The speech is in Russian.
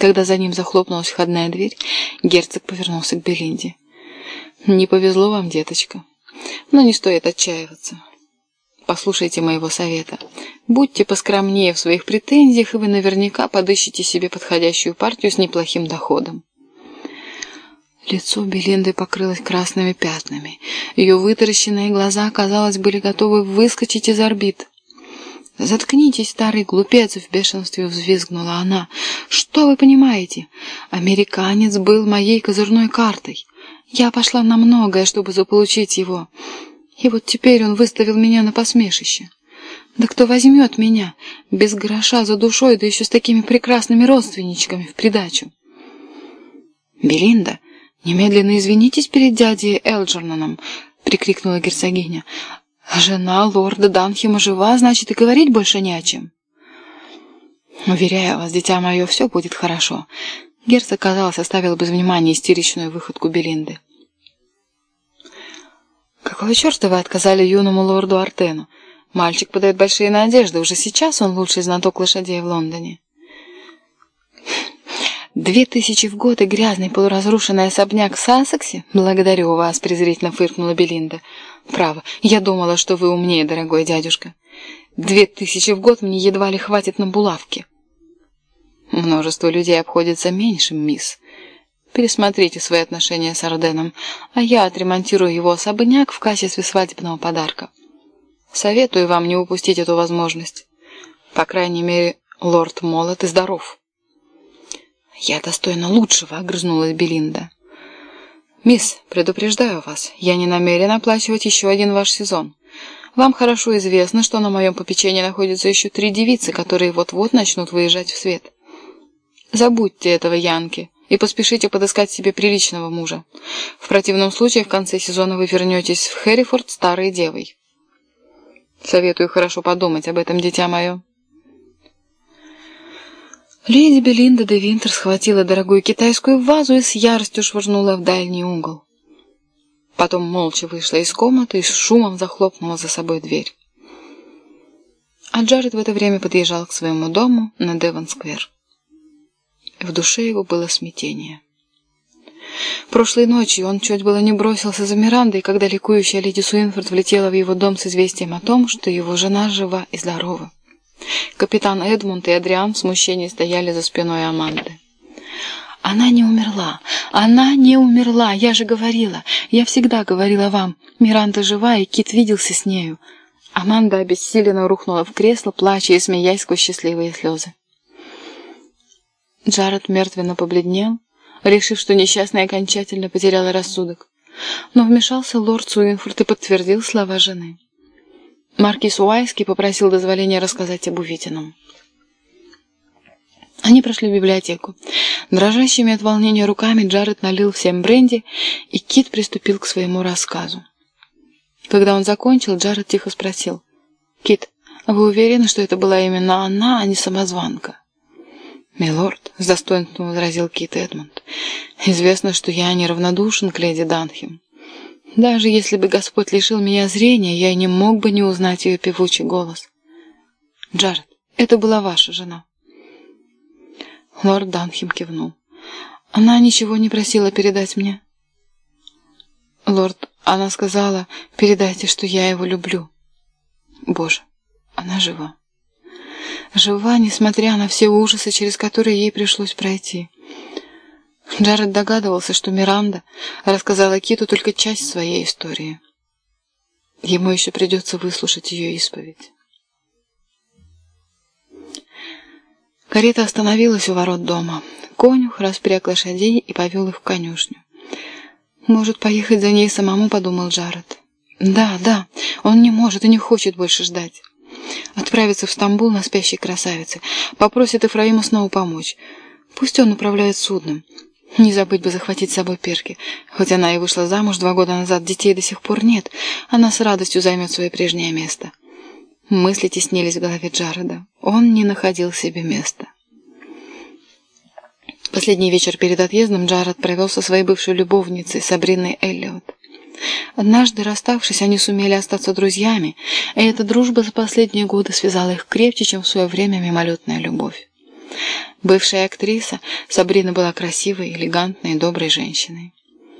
Когда за ним захлопнулась входная дверь, герцог повернулся к Белинде. «Не повезло вам, деточка, но не стоит отчаиваться. Послушайте моего совета. Будьте поскромнее в своих претензиях, и вы наверняка подыщете себе подходящую партию с неплохим доходом». Лицо Белинды покрылось красными пятнами. Ее вытаращенные глаза, казалось, были готовы выскочить из орбит. «Заткнитесь, старый глупец!» — в бешенстве взвизгнула она. «Что вы понимаете? Американец был моей козырной картой. Я пошла на многое, чтобы заполучить его. И вот теперь он выставил меня на посмешище. Да кто возьмет меня, без гроша за душой, да еще с такими прекрасными родственничками в придачу?» «Белинда, немедленно извинитесь перед дядей Элджернаном!» — прикрикнула герцогиня. Жена лорда Данхема жива, значит, и говорить больше не о чем. Уверяю вас, дитя мое, все будет хорошо. Герцог, казалось, оставил без внимания истеричную выходку Белинды. Какого черта вы отказали юному лорду Артену? Мальчик подает большие надежды. Уже сейчас он лучший знаток лошадей в Лондоне. Две тысячи в год и грязный полуразрушенный особняк в Сассексе? Благодарю вас, презрительно фыркнула Белинда. Право, я думала, что вы умнее, дорогой дядюшка. Две тысячи в год мне едва ли хватит на булавки. Множество людей обходится меньшим, мисс. Пересмотрите свои отношения с Арденом, а я отремонтирую его особняк в качестве свадебного подарка. Советую вам не упустить эту возможность. По крайней мере, лорд молод и здоров. Я достойна лучшего, огрызнулась Белинда. «Мисс, предупреждаю вас, я не намерен оплачивать еще один ваш сезон. Вам хорошо известно, что на моем попечении находятся еще три девицы, которые вот-вот начнут выезжать в свет. Забудьте этого Янки и поспешите подыскать себе приличного мужа. В противном случае в конце сезона вы вернетесь в Хэррифорд старой девой. Советую хорошо подумать об этом, дитя мое». Леди Белинда де Винтер схватила дорогую китайскую вазу и с яростью швырнула в дальний угол. Потом молча вышла из комнаты и с шумом захлопнула за собой дверь. А Джаред в это время подъезжал к своему дому на Девон-сквер. В душе его было смятение. Прошлой ночью он чуть было не бросился за Мирандой, когда ликующая леди Суинфорд влетела в его дом с известием о том, что его жена жива и здорова. Капитан Эдмунд и Адриан в смущении стояли за спиной Аманды. «Она не умерла! Она не умерла! Я же говорила! Я всегда говорила вам! Миранда жива, и Кит виделся с нею!» Аманда обессиленно рухнула в кресло, плача и смеясь сквозь счастливые слезы. Джаред мертвенно побледнел, решив, что несчастная окончательно потеряла рассудок. Но вмешался лорд Суинфорд и подтвердил слова жены. Маркиз Уайский попросил дозволения рассказать об увиденном. Они прошли в библиотеку. Дрожащими от волнения руками Джаред налил всем бренди, и Кит приступил к своему рассказу. Когда он закончил, Джаред тихо спросил. «Кит, вы уверены, что это была именно она, а не самозванка?» «Милорд», — с достоинством возразил Кит Эдмунд, — «известно, что я неравнодушен к леди Данхем. Даже если бы Господь лишил меня зрения, я не мог бы не узнать ее певучий голос. Джаред, это была ваша жена. Лорд Данхем кивнул. Она ничего не просила передать мне. Лорд, она сказала, передайте, что я его люблю. Боже, она жива. Жива, несмотря на все ужасы, через которые ей пришлось пройти. Джаред догадывался, что Миранда рассказала Киту только часть своей истории. Ему еще придется выслушать ее исповедь. Карета остановилась у ворот дома. Конюх распряг лошадей и повел их в конюшню. «Может, поехать за ней самому?» — подумал Джаред. «Да, да, он не может и не хочет больше ждать. Отправиться в Стамбул на спящей красавице. Попросит Ефраима снова помочь. Пусть он управляет судном. Не забыть бы захватить с собой перки. Хоть она и вышла замуж два года назад, детей до сих пор нет. Она с радостью займет свое прежнее место. Мысли теснились в голове Джареда. Он не находил себе места. Последний вечер перед отъездом Джаред провел со своей бывшей любовницей Сабриной Эллиот. Однажды, расставшись, они сумели остаться друзьями, и эта дружба за последние годы связала их крепче, чем в свое время мимолетная любовь. Бывшая актриса, Сабрина была красивой, элегантной и доброй женщиной.